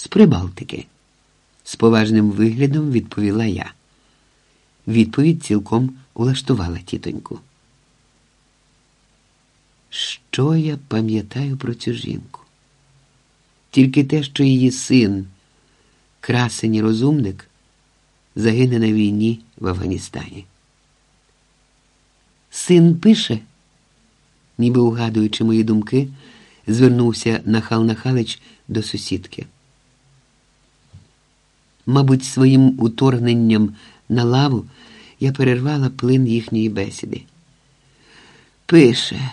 З Прибалтики, з поважним виглядом відповіла я. Відповідь цілком улаштувала тітоньку. Що я пам'ятаю про цю жінку? Тільки те, що її син, красень розумник, загине на війні в Афганістані. Син пише, ніби угадуючи мої думки, звернувся Нахал Нахалич до сусідки. Мабуть, своїм уторгненням на лаву я перервала плин їхньої бесіди. Пише,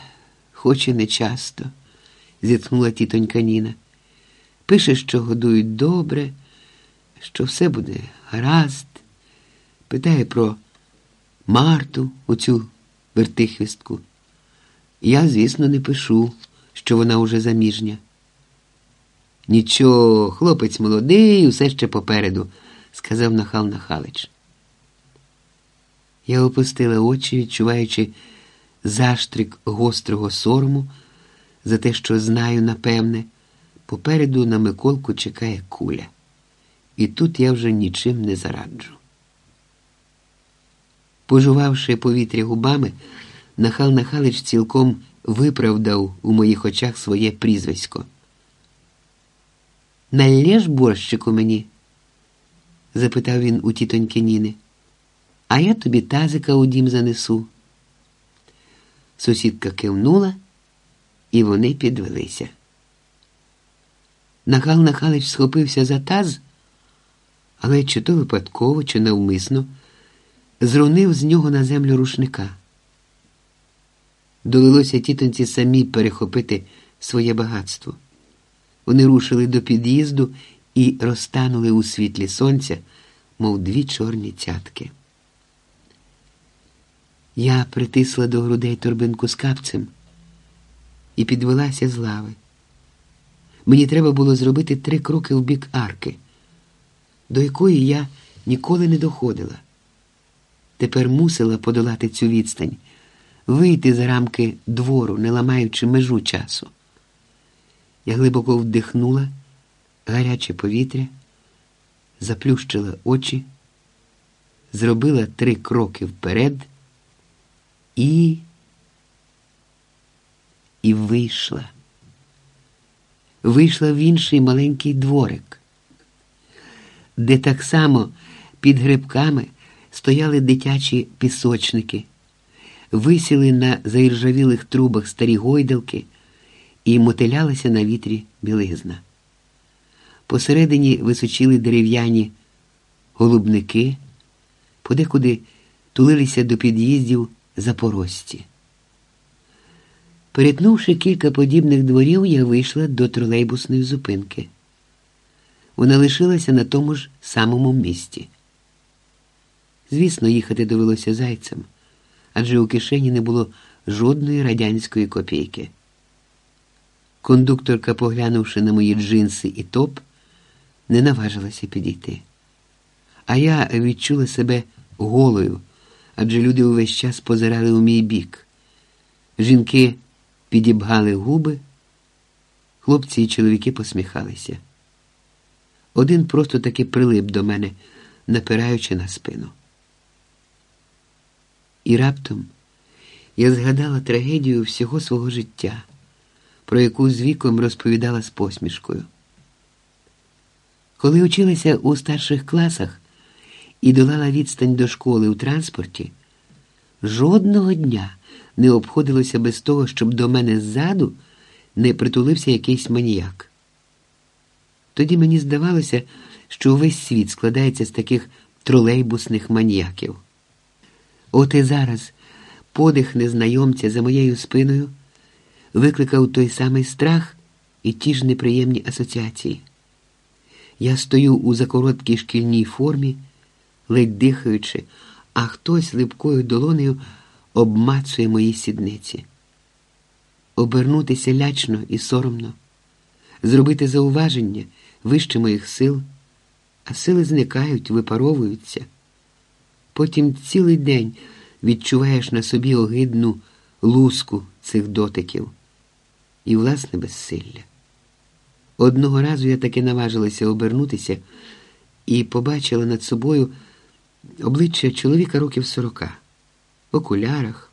хоч і не часто, зітхнула тітонька Ніна. Пише, що годують добре, що все буде гаразд. Питає про Марту, оцю вертихвістку. Я, звісно, не пишу, що вона уже заміжня. Нічого, хлопець молодий, усе ще попереду, сказав Нахал Нахалич. Я опустила очі, відчуваючи заштрик гострого сорому за те, що знаю, напевне, попереду на Миколку чекає куля. І тут я вже нічим не зараджу. Пожувавши повітря губами, Нахал Нахалич цілком виправдав у моїх очах своє прізвисько. Налєш борщику мені? запитав він у тітоньки Ніни. А я тобі тазика у дім занесу. Сусідка кивнула, і вони підвелися. Нахал Нахалич схопився за таз, але чи то випадково, чи навмисно, зрунив з нього на землю рушника. Довелося тітонці самі перехопити своє багатство. Вони рушили до під'їзду і розтанули у світлі сонця, мов дві чорні цятки. Я притисла до грудей торбинку з капцем і підвелася з лави. Мені треба було зробити три кроки в бік арки, до якої я ніколи не доходила. Тепер мусила подолати цю відстань, вийти за рамки двору, не ламаючи межу часу. Я глибоко вдихнула гаряче повітря, заплющила очі, зробила три кроки вперед і і вийшла. Вийшла в інший маленький дворик, де так само під грибками стояли дитячі пісочники, висіли на заіржавілих трубах старі гойдалки і мотилялася на вітрі білизна. Посередині височили дерев'яні голубники, подекуди тулилися до під'їздів запорожці. Перетнувши кілька подібних дворів, я вийшла до тролейбусної зупинки. Вона лишилася на тому ж самому місці. Звісно, їхати довелося зайцем, адже у кишені не було жодної радянської копійки. Кондукторка, поглянувши на мої джинси і топ, не наважилася підійти. А я відчула себе голою, адже люди увесь час позирали у мій бік. Жінки підібгали губи, хлопці і чоловіки посміхалися. Один просто таки прилип до мене, напираючи на спину. І раптом я згадала трагедію всього свого життя, про яку з віком розповідала з посмішкою. Коли училася у старших класах і долала відстань до школи у транспорті, жодного дня не обходилося без того, щоб до мене ззаду не притулився якийсь маніяк. Тоді мені здавалося, що увесь світ складається з таких тролейбусних маніяків. От і зараз подих незнайомця за моєю спиною викликав той самий страх і ті ж неприємні асоціації. Я стою у закороткій шкільній формі, ледь дихаючи, а хтось липкою долонею обмацує мої сідниці. Обернутися лячно і соромно, зробити зауваження вище моїх сил, а сили зникають, випаровуються. Потім цілий день відчуваєш на собі огидну луску цих дотиків і власне безсилля. Одного разу я таки наважилася обернутися і побачила над собою обличчя чоловіка років сорока, в окулярах,